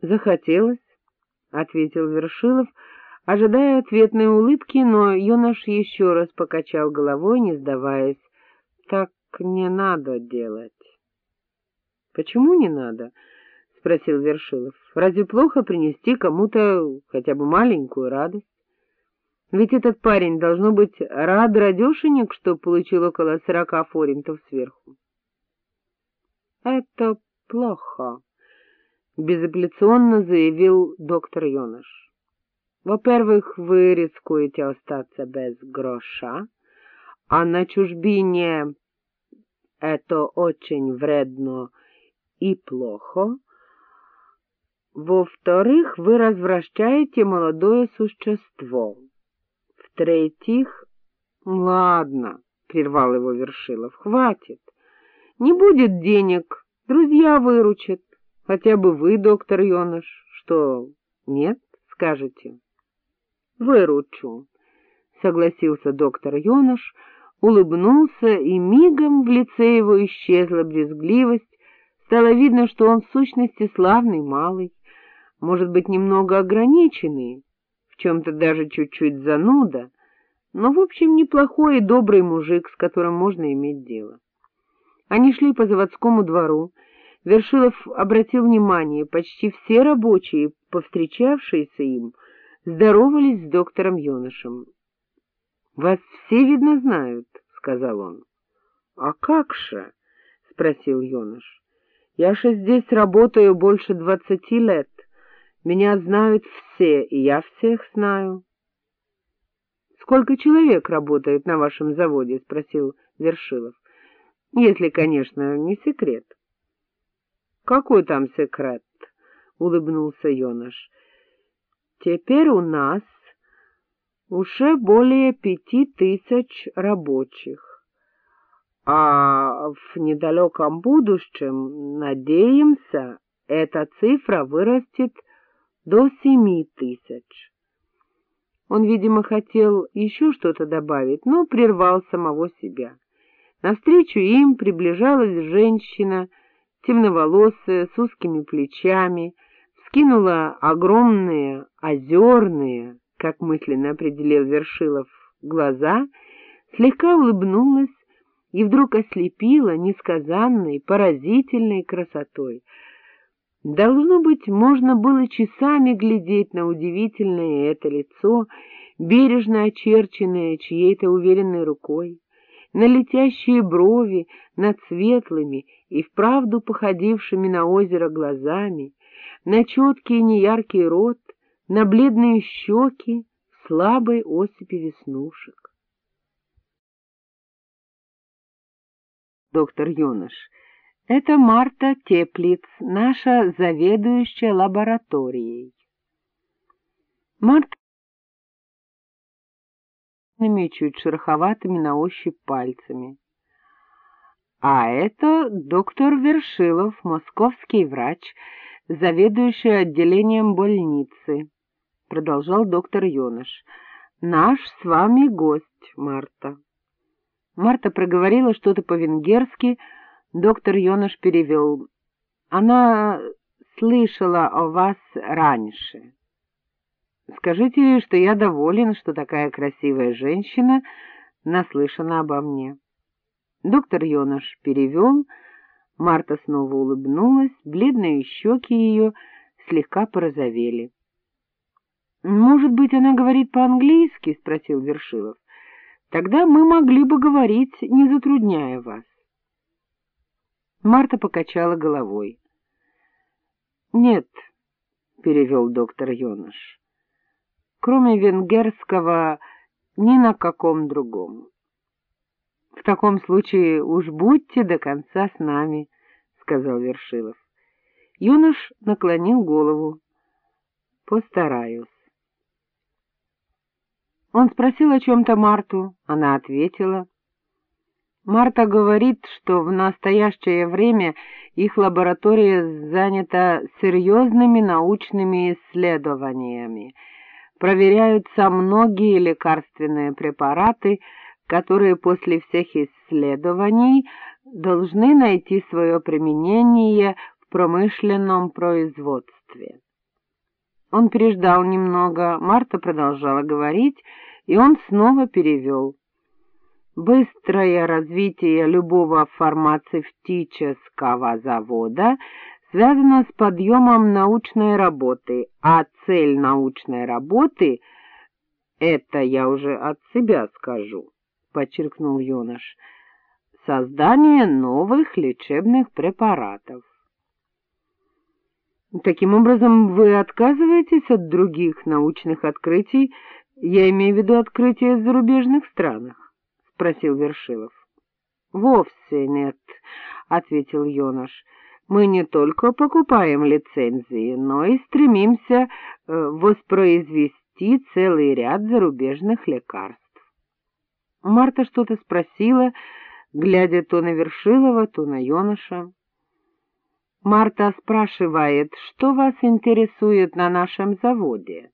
— Захотелось, — ответил Вершилов, ожидая ответной улыбки, но юнош еще раз покачал головой, не сдаваясь. — Так не надо делать. — Почему не надо? — спросил Вершилов. — Разве плохо принести кому-то хотя бы маленькую радость? Ведь этот парень, должно быть, рад радешенек, что получил около сорока форинтов сверху. — Это плохо, — безапелляционно заявил доктор Йонаш. — Во-первых, вы рискуете остаться без гроша, а на чужбине это очень вредно и плохо. Во-вторых, вы развращаете молодое существо. В-третьих... — Ладно, — прервал его Вершилов, — хватит. Не будет денег, друзья выручат. Хотя бы вы, доктор Йонаш, что, нет, скажете? — Выручу, — согласился доктор Йонаш, улыбнулся, и мигом в лице его исчезла брезгливость, стало видно, что он в сущности славный малый, может быть, немного ограниченный, в чем-то даже чуть-чуть зануда, но, в общем, неплохой и добрый мужик, с которым можно иметь дело. Они шли по заводскому двору, Вершилов обратил внимание, почти все рабочие, повстречавшиеся им, здоровались с доктором Йонашем. — Вас все, видно, знают, — сказал он. — А как же? — спросил Йонаш. — Я же здесь работаю больше двадцати лет. Меня знают все, и я всех знаю. — Сколько человек работает на вашем заводе? — спросил Вершилов. — Если, конечно, не секрет. —— Какой там секрет? — улыбнулся Йонаш. — Теперь у нас уже более пяти тысяч рабочих, а в недалеком будущем, надеемся, эта цифра вырастет до семи тысяч. Он, видимо, хотел еще что-то добавить, но прервал самого себя. Навстречу им приближалась женщина — темноволосая, с узкими плечами, скинула огромные, озерные, как мысленно определил Вершилов, глаза, слегка улыбнулась и вдруг ослепила несказанной, поразительной красотой. Должно быть, можно было часами глядеть на удивительное это лицо, бережно очерченное чьей-то уверенной рукой на летящие брови над светлыми и вправду походившими на озеро глазами, на четкий неяркий рот, на бледные щеки, слабой осыпи веснушек. Доктор Юнош, это Марта Теплиц, наша заведующая лабораторией. Марта чуть шероховатыми на ощупь пальцами. А это доктор Вершилов, московский врач, заведующий отделением больницы, — продолжал доктор Йоныш. — Наш с вами гость, Марта. Марта проговорила что-то по-венгерски, доктор Йоныш перевел. Она слышала о вас раньше. Скажите, что я доволен, что такая красивая женщина наслышана обо мне. Доктор Йонаш перевел, Марта снова улыбнулась, бледные щеки ее слегка порозовели. — Может быть, она говорит по-английски? — спросил Вершилов. — Тогда мы могли бы говорить, не затрудняя вас. Марта покачала головой. — Нет, — перевел доктор Йонаш кроме венгерского, ни на каком другом. — В таком случае уж будьте до конца с нами, — сказал Вершилов. Юнош наклонил голову. — Постараюсь. Он спросил о чем-то Марту, она ответила. Марта говорит, что в настоящее время их лаборатория занята серьезными научными исследованиями — проверяются многие лекарственные препараты, которые после всех исследований должны найти свое применение в промышленном производстве. Он переждал немного, Марта продолжала говорить, и он снова перевел. Быстрое развитие любого фармацевтического завода связано с подъемом научной работы, а цель научной работы — это я уже от себя скажу, — подчеркнул юнош, — создание новых лечебных препаратов. Таким образом, вы отказываетесь от других научных открытий, я имею в виду открытия в зарубежных странах? — спросил Вершилов. — Вовсе нет, — ответил юнош. — Мы не только покупаем лицензии, но и стремимся э, воспроизвести целый ряд зарубежных лекарств. Марта что-то спросила, глядя то на Вершилова, то на юноша. Марта спрашивает, что вас интересует на нашем заводе?